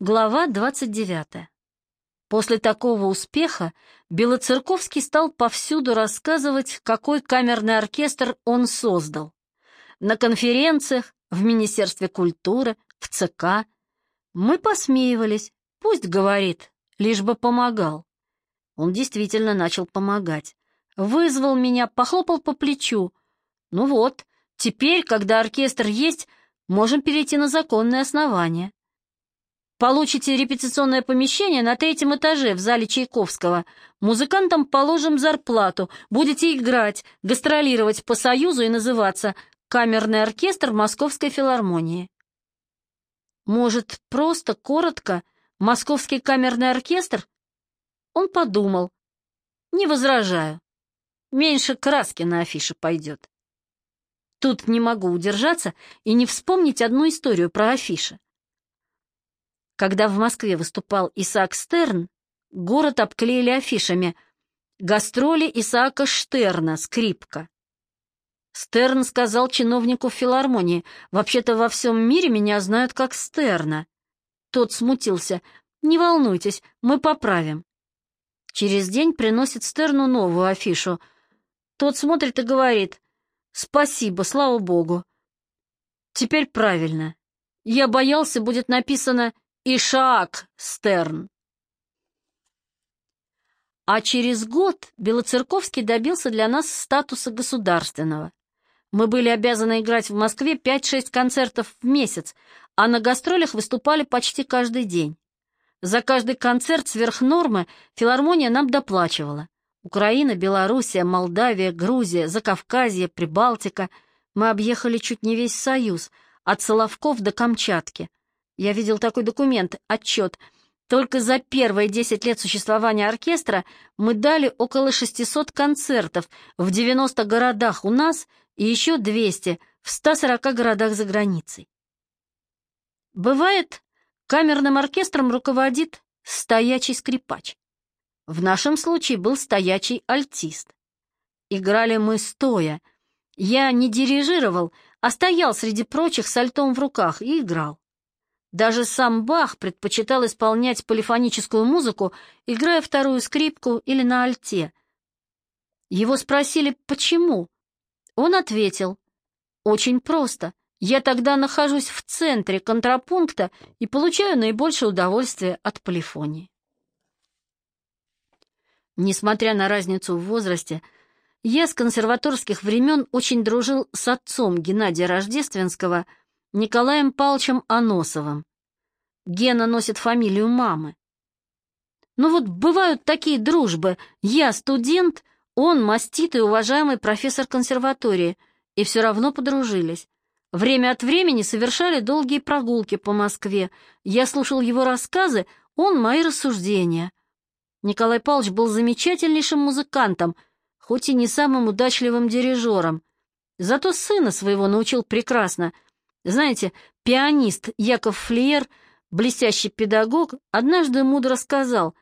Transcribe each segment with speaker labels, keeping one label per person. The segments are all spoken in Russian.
Speaker 1: Глава 29. После такого успеха Белоцерковский стал повсюду рассказывать, какой камерный оркестр он создал. На конференциях, в Министерстве культуры, в ЦК. Мы посмеивались, пусть говорит, лишь бы помогал. Он действительно начал помогать. Вызвал меня, похлопал по плечу. Ну вот, теперь, когда оркестр есть, можем перейти на законное основание. Получите репетиционное помещение на третьем этаже в зале Чайковского. Музыкантам положим зарплату, будете играть, гастролировать по Союзу и называться «Камерный оркестр Московской филармонии». Может, просто, коротко, Московский камерный оркестр? Он подумал. Не возражаю. Меньше краски на афише пойдет. Тут не могу удержаться и не вспомнить одну историю про афиши. Когда в Москве выступал Исаак Стерн, город обклеили афишами «Гастроли Исаака Штерна, скрипка». Стерн сказал чиновнику филармонии, «Вообще-то во всем мире меня знают как Стерна». Тот смутился. «Не волнуйтесь, мы поправим». Через день приносит Стерну новую афишу. Тот смотрит и говорит, «Спасибо, слава богу». Теперь правильно. Я боялся, будет написано Ишаак Стерн. А через год Белоцерковский добился для нас статуса государственного. Мы были обязаны играть в Москве 5-6 концертов в месяц, а на гастролях выступали почти каждый день. За каждый концерт сверх нормы филармония нам доплачивала. Украина, Белоруссия, Молдавия, Грузия, Закавказье, Прибалтика. Мы объехали чуть не весь Союз, от Соловков до Камчатки. Я видел такой документ, отчет. Только за первые 10 лет существования оркестра мы дали около 600 концертов в 90 городах у нас и еще 200 в 140 городах за границей. Бывает, камерным оркестром руководит стоячий скрипач. В нашем случае был стоячий альтист. Играли мы стоя. Я не дирижировал, а стоял среди прочих с альтом в руках и играл. Даже сам Бах предпочитал исполнять полифоническую музыку, играя вторую скрипку или на альте. Его спросили, почему. Он ответил, очень просто. Я тогда нахожусь в центре контрапункта и получаю наибольшее удовольствие от полифонии. Несмотря на разницу в возрасте, я с консерваторских времен очень дружил с отцом Геннадия Рождественского – Николаем Павловичем Аносовым. Гена носит фамилию мамы. Ну вот бывают такие дружбы. Я студент, он маститый уважаемый профессор консерватории, и все равно подружились. Время от времени совершали долгие прогулки по Москве. Я слушал его рассказы, он мои рассуждения. Николай Павлович был замечательнейшим музыкантом, хоть и не самым удачливым дирижером. Зато сына своего научил прекрасно — знаете, пианист Яков Флиер, блестящий педагог, однажды мудро сказал,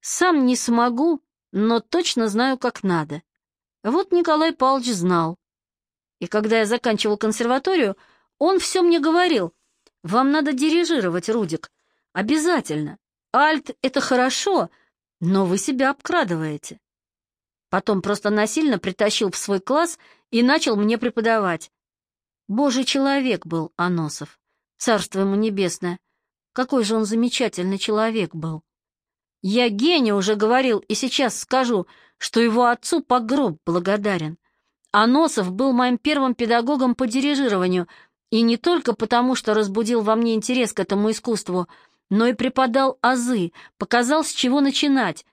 Speaker 1: «Сам не смогу, но точно знаю, как надо». Вот Николай Павлович знал. И когда я заканчивал консерваторию, он все мне говорил, «Вам надо дирижировать, Рудик, обязательно. Альт — это хорошо, но вы себя обкрадываете». Потом просто насильно притащил в свой класс и начал мне преподавать. Божий человек был Аносов, царство ему небесное. Какой же он замечательный человек был. Я Гене уже говорил и сейчас скажу, что его отцу по гроб благодарен. Аносов был моим первым педагогом по дирижированию, и не только потому, что разбудил во мне интерес к этому искусству, но и преподал азы, показал, с чего начинать.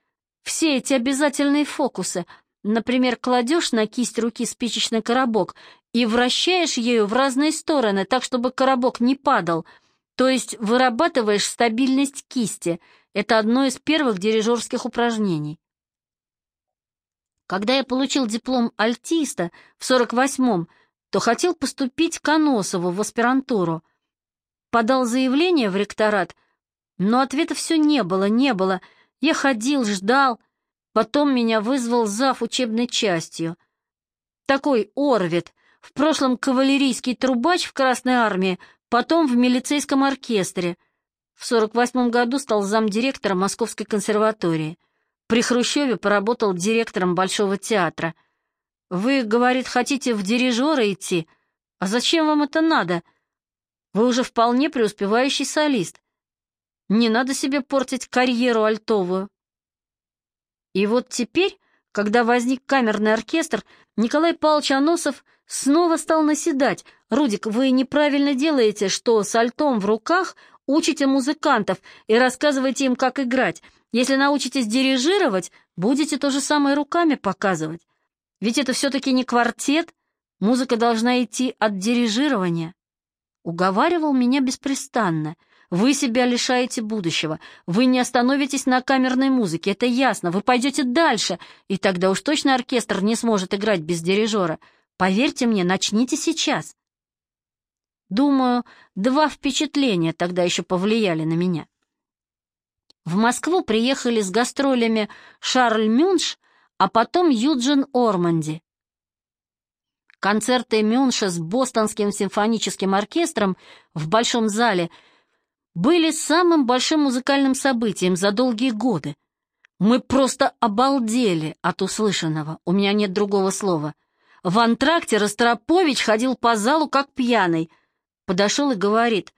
Speaker 1: Все эти обязательные фокусы, например, кладешь на кисть руки спичечный коробок и вращаешь ею в разные стороны, так, чтобы коробок не падал, то есть вырабатываешь стабильность кисти. Это одно из первых дирижерских упражнений. Когда я получил диплом альтиста в 48-м, то хотел поступить к Аносову в аспирантуру. Подал заявление в ректорат, но ответа все не было, не было. Я ходил, ждал. Потом меня вызвал зав учебной частью. Такой Орвит, в прошлом кавалерийский трубач в Красной армии, потом в милицейском оркестре. В 48 году стал замдиректора Московской консерватории. При Хрущеве поработал директором Большого театра. Вы, говорит, хотите в дирижеры идти? А зачем вам это надо? Вы уже вполне преуспевающий солист. Не надо себе портить карьеру альтовую. И вот теперь, когда возник камерный оркестр, Николай Павлович Аносов снова стал наседать. «Рудик, вы неправильно делаете, что с альтом в руках учите музыкантов и рассказываете им, как играть. Если научитесь дирижировать, будете то же самое руками показывать. Ведь это все-таки не квартет, музыка должна идти от дирижирования. Уговаривал меня беспрестанно. Вы себя лишаете будущего. Вы не остановитесь на камерной музыке, это ясно. Вы пойдете дальше, и тогда уж точно оркестр не сможет играть без дирижера. Поверьте мне, начните сейчас. Думаю, два впечатления тогда еще повлияли на меня. В Москву приехали с гастролями Шарль Мюнш, а потом Юджин Орманди. Концерты Мюнша с Бостонским симфоническим оркестром в Большом зале были самым большим музыкальным событием за долгие годы. Мы просто обалдели от услышанного, у меня нет другого слова. В антракте Ростропович ходил по залу как пьяный. Подошел и говорит,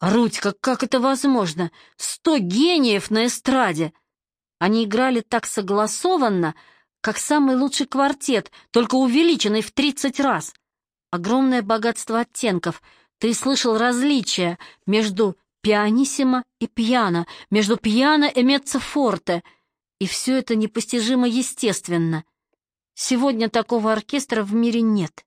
Speaker 1: «Рудька, как это возможно? Сто гениев на эстраде!» Они играли так согласованно, как самый лучший квартет, только увеличенный в тридцать раз. Огромное богатство оттенков. Ты слышал различия между пианиссимо и пьяно, между пьяно и меццо-форте. И все это непостижимо естественно. Сегодня такого оркестра в мире нет.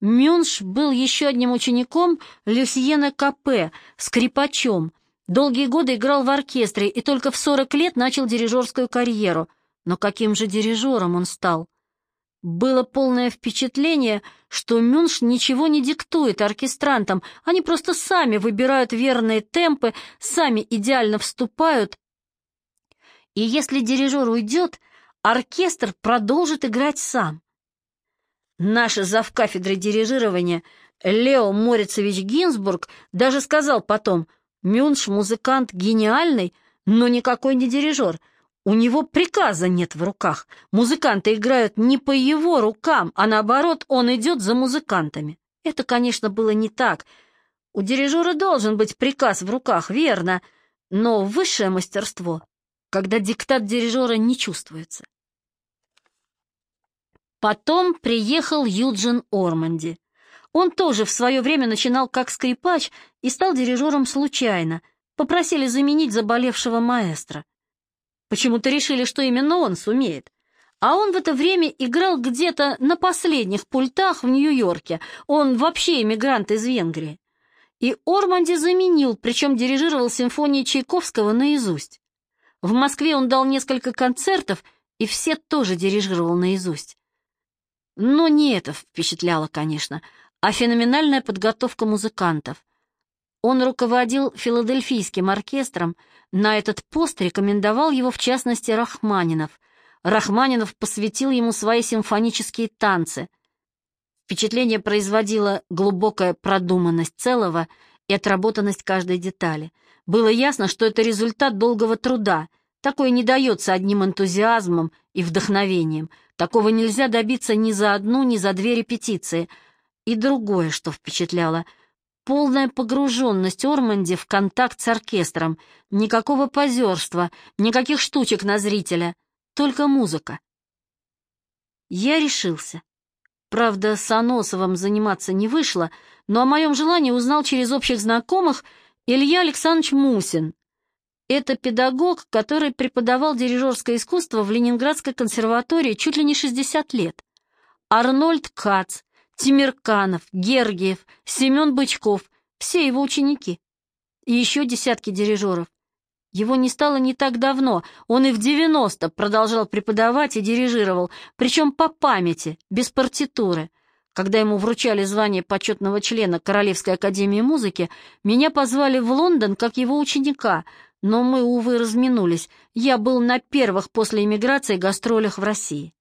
Speaker 1: Мюнш был еще одним учеником Люсьена Капе, скрипачом. Долгие годы играл в оркестре и только в 40 лет начал дирижерскую карьеру. Но каким же дирижером он стал? Было полное впечатление, что Мюнш ничего не диктует оркестрантам, они просто сами выбирают верные темпы, сами идеально вступают. И если дирижер уйдет, оркестр продолжит играть сам. Наш завкафедры дирижирования Лео Морицевич Гинзбург даже сказал потом, Мюнш музыкант гениальный, но никакой не дирижер. У него приказа нет в руках. Музыканты играют не по его рукам, а наоборот, он идет за музыкантами. Это, конечно, было не так. У дирижера должен быть приказ в руках, верно, но высшее мастерство, когда диктат дирижера не чувствуется. Потом приехал Юджин Орманди. Он тоже в свое время начинал как скрипач и стал дирижером случайно. Попросили заменить заболевшего маэстро. Почему-то решили, что именно он сумеет. А он в это время играл где-то на последних пультах в Нью-Йорке. Он вообще эмигрант из Венгрии. И Орманди заменил, причем дирижировал симфонии Чайковского наизусть. В Москве он дал несколько концертов, и все тоже дирижировал наизусть. Но не это впечатляло, конечно, а феноменальная подготовка музыкантов. Он руководил филадельфийским оркестром, на этот пост рекомендовал его в частности Рахманинов. Рахманинов посвятил ему свои симфонические танцы. Впечатление производила глубокая продуманность целого и отработанность каждой детали. Было ясно, что это результат долгого труда. Такое не дается одним энтузиазмом и вдохновением. Такого нельзя добиться ни за одну, ни за две репетиции. И другое, что впечатляло — полная погруженность Орманди в контакт с оркестром. Никакого позерства, никаких штучек на зрителя, только музыка. Я решился. Правда, с Аносовым заниматься не вышло, но о моем желании узнал через общих знакомых Илья Александрович Мусин, это педагог, который преподавал дирижерское искусство в Ленинградской консерватории чуть ли не 60 лет. Арнольд Кац, Тимирканов, Гергиев, Семен Бычков — все его ученики. И еще десятки дирижеров. Его не стало не так давно, он и в 90 продолжал преподавать и дирижировал, причем по памяти, без партитуры. Когда ему вручали звание почетного члена Королевской академии музыки, меня позвали в Лондон как его ученика — но мы, увы, разминулись. Я был на первых после эмиграции гастролях в России.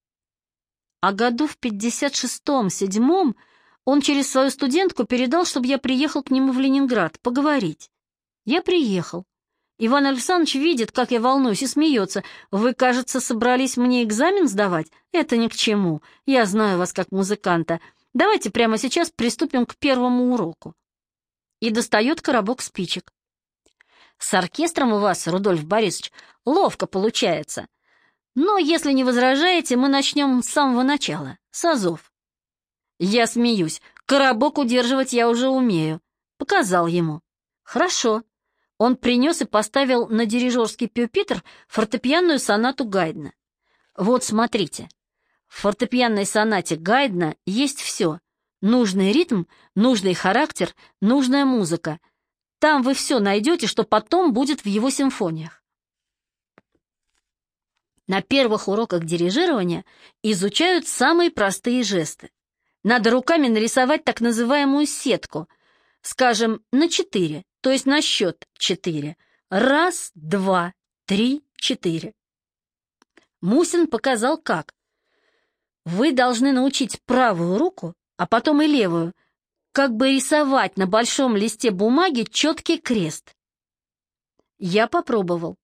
Speaker 1: А году в 56-м, он через свою студентку передал, чтобы я приехал к нему в Ленинград поговорить. Я приехал. Иван Александрович видит, как я волнуюсь, и смеется. Вы, кажется, собрались мне экзамен сдавать? Это ни к чему. Я знаю вас как музыканта. Давайте прямо сейчас приступим к первому уроку. И достает коробок спичек. С оркестром у вас, Рудольф Борисович, ловко получается. Но, если не возражаете, мы начнем с самого начала, с азов. Я смеюсь. Коробок удерживать я уже умею. Показал ему. Хорошо. Он принес и поставил на дирижерский пюпитр фортепианную сонату Гайдна. Вот смотрите. В фортепианной сонате Гайдна есть все. Нужный ритм, нужный характер, нужная музыка. Там вы все найдете, что потом будет в его симфониях. На первых уроках дирижирования изучают самые простые жесты. Надо руками нарисовать так называемую сетку, скажем, на четыре то есть на счет четыре. Раз, два, три, четыре. Мусин показал как. Вы должны научить правую руку, а потом и левую, как бы рисовать на большом листе бумаги четкий крест. Я попробовал.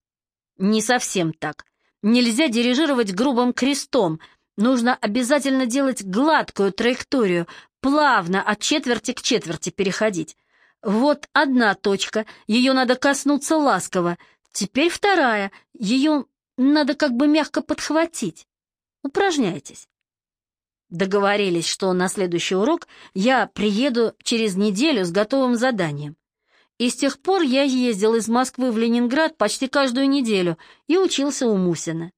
Speaker 1: Не совсем так. Нельзя дирижировать грубым крестом. Нужно обязательно делать гладкую траекторию, плавно от четверти к четверти переходить. Вот одна точка, ее надо коснуться ласково. Теперь вторая, ее надо как бы мягко подхватить. Упражняйтесь. Договорились, что на следующий урок я приеду через неделю с готовым заданием. И с тех пор я ездил из Москвы в Ленинград почти каждую неделю и учился у Мусина.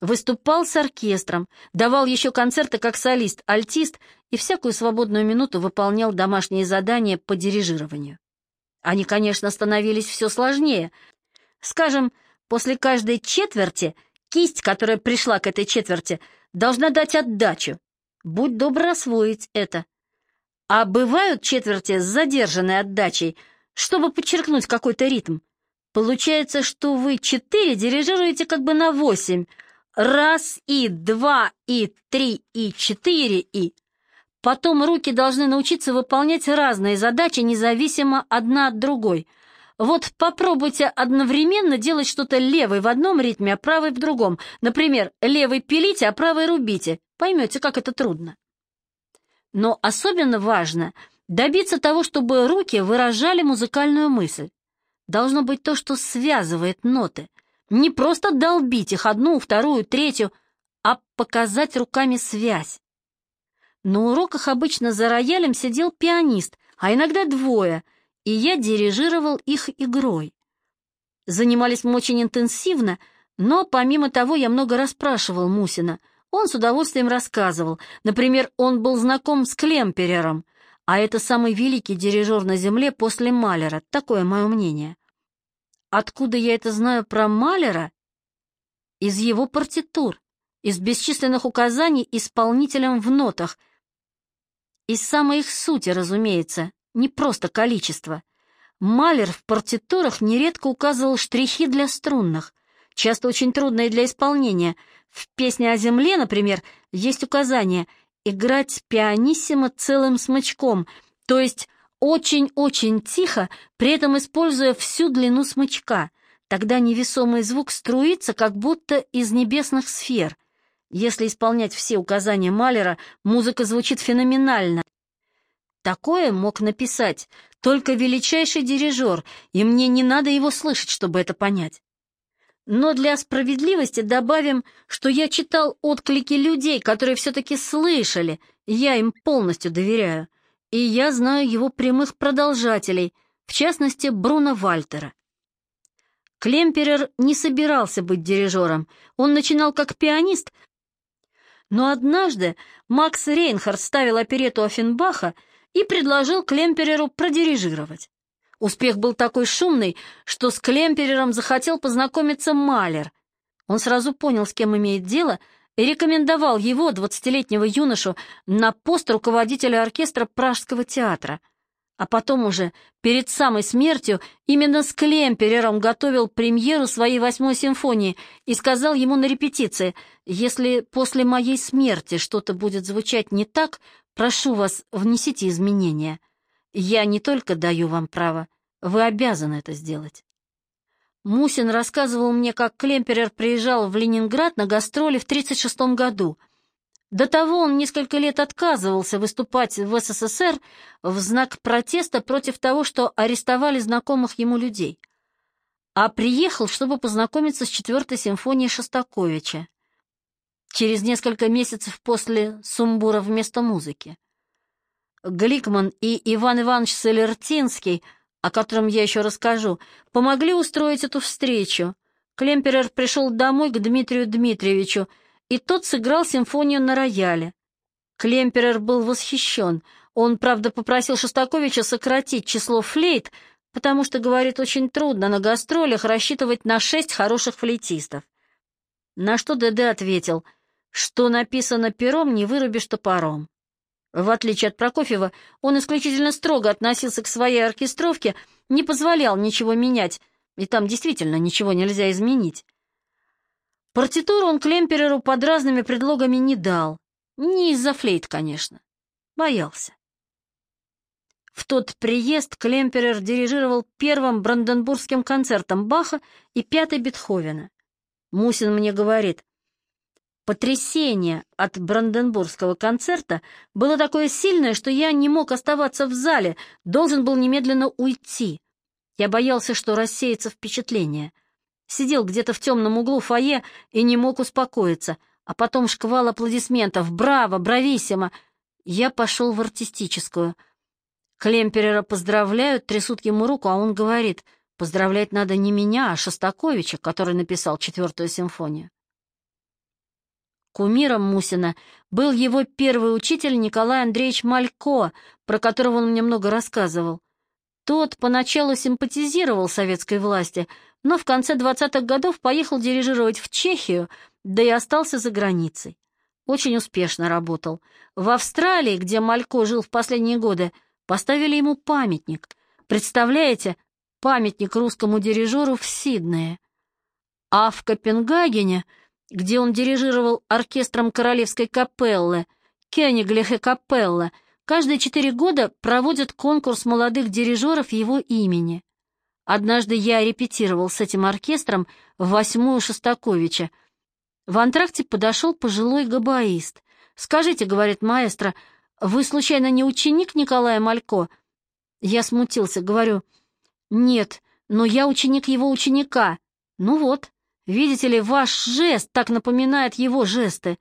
Speaker 1: Выступал с оркестром, давал еще концерты как солист, альтист и всякую свободную минуту выполнял домашние задания по дирижированию. Они, конечно, становились все сложнее. Скажем, после каждой четверти кисть, которая пришла к этой четверти, должна дать отдачу. Будь добр освоить это. А бывают четверти с задержанной отдачей, чтобы подчеркнуть какой-то ритм. Получается, что вы четыре дирижируете как бы на восемь, Раз и два и три и четыре и... Потом руки должны научиться выполнять разные задачи, независимо одна от другой. Вот попробуйте одновременно делать что-то левой в одном ритме, а правой в другом. Например, левой пилите, а правой рубите. Поймете, как это трудно. Но особенно важно добиться того, чтобы руки выражали музыкальную мысль. Должно быть то, что связывает ноты – не просто долбить их одну, вторую, третью, а показать руками связь. На уроках обычно за роялем сидел пианист, а иногда двое, и я дирижировал их игрой. Занимались мы очень интенсивно, но помимо того я много расспрашивал Мусина. Он с удовольствием рассказывал. Например, он был знаком с Клемперером, а это самый великий дирижер на земле после Малера, такое мое мнение. Откуда я это знаю про Малера? Из его партитур, из бесчисленных указаний исполнителям в нотах. Из самой их сути, разумеется, не просто количество. Малер в партитурах нередко указывал штрихи для струнных, часто очень трудные для исполнения. В «Песне о земле», например, есть указание «играть пианиссимо целым смычком», то есть очень-очень тихо, при этом используя всю длину смычка. Тогда невесомый звук струится, как будто из небесных сфер. Если исполнять все указания Малера, музыка звучит феноменально. Такое мог написать только величайший дирижер, и мне не надо его слышать, чтобы это понять. Но для справедливости добавим, что я читал отклики людей, которые все-таки слышали, я им полностью доверяю и я знаю его прямых продолжателей, в частности, Бруно Вальтера. Клемперер не собирался быть дирижером, он начинал как пианист, но однажды Макс Рейнхард ставил оперету Оффенбаха и предложил Клемпереру продирижировать. Успех был такой шумный, что с Клемперером захотел познакомиться Малер. Он сразу понял, с кем имеет дело, и рекомендовал его, двадцатилетнего юношу, на пост руководителя оркестра Пражского театра. А потом уже, перед самой смертью, именно с Клемперером готовил премьеру своей восьмой симфонии и сказал ему на репетиции, «Если после моей смерти что-то будет звучать не так, прошу вас, внесите изменения. Я не только даю вам право, Вы обязаны это сделать. Мусин рассказывал мне, как Клемперер приезжал в Ленинград на гастроли в 1936 году. До того он несколько лет отказывался выступать в СССР в знак протеста против того, что арестовали знакомых ему людей. А приехал, чтобы познакомиться с четвертой симфонией Шостаковича. Через несколько месяцев после «Сумбура вместо музыки». Гликман и Иван Иванович Солертинский – о котором я еще расскажу, помогли устроить эту встречу. Клемперер пришел домой к Дмитрию Дмитриевичу, и тот сыграл симфонию на рояле. Клемперер был восхищен. Он, правда, попросил Шостаковича сократить число флейт, потому что, говорит, очень трудно на гастролях рассчитывать на шесть хороших флейтистов. На что ДД ответил, что написано пером, не вырубишь топором. В отличие от Прокофьева, он исключительно строго относился к своей оркестровке, не позволял ничего менять, и там действительно ничего нельзя изменить. Партитуру он Клемпереру под разными предлогами не дал. Не из-за флейт, конечно. Боялся. В тот приезд Клемперер дирижировал первым бранденбургским концертом Баха и пятой Бетховена. Мусин мне говорит, Потрясение от Бранденбургского концерта было такое сильное, что я не мог оставаться в зале, должен был немедленно уйти. Я боялся, что рассеется впечатление. Сидел где-то в темном углу фойе и не мог успокоиться, а потом шквал аплодисментов «Браво! Брависсимо!» Я пошел в артистическую. Клемперера поздравляют, трясут ему руку, а он говорит, поздравлять надо не меня, а Шостаковича, который написал четвертую симфонию. Кумиром Мусина был его первый учитель Николай Андреевич Малько, про которого он мне много рассказывал. Тот поначалу симпатизировал советской власти, но в конце 20-х годов поехал дирижировать в Чехию, да и остался за границей. Очень успешно работал. В Австралии, где Малько жил в последние годы, поставили ему памятник. Представляете, памятник русскому дирижеру в Сиднее. А в Копенгагене где он дирижировал оркестром Королевской капеллы, Кёниглихе капелла, каждые четыре года проводят конкурс молодых дирижеров его имени. Однажды я репетировал с этим оркестром восьмую Шостаковича. В антракте подошел пожилой габаист. «Скажите, — говорит маэстро, — вы случайно не ученик Николая Малько?» Я смутился, говорю, «Нет, но я ученик его ученика». «Ну вот, Видите ли, ваш жест так напоминает его жесты.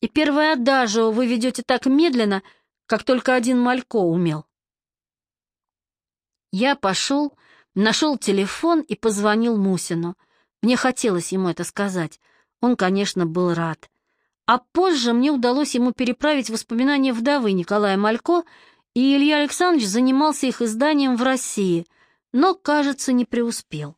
Speaker 1: И первое адажио вы ведете так медленно, как только один Малько умел. Я пошел, нашел телефон и позвонил Мусину. Мне хотелось ему это сказать. Он, конечно, был рад. А позже мне удалось ему переправить воспоминания вдовы Николая Малько, и Илья Александрович занимался их изданием в России, но, кажется, не преуспел.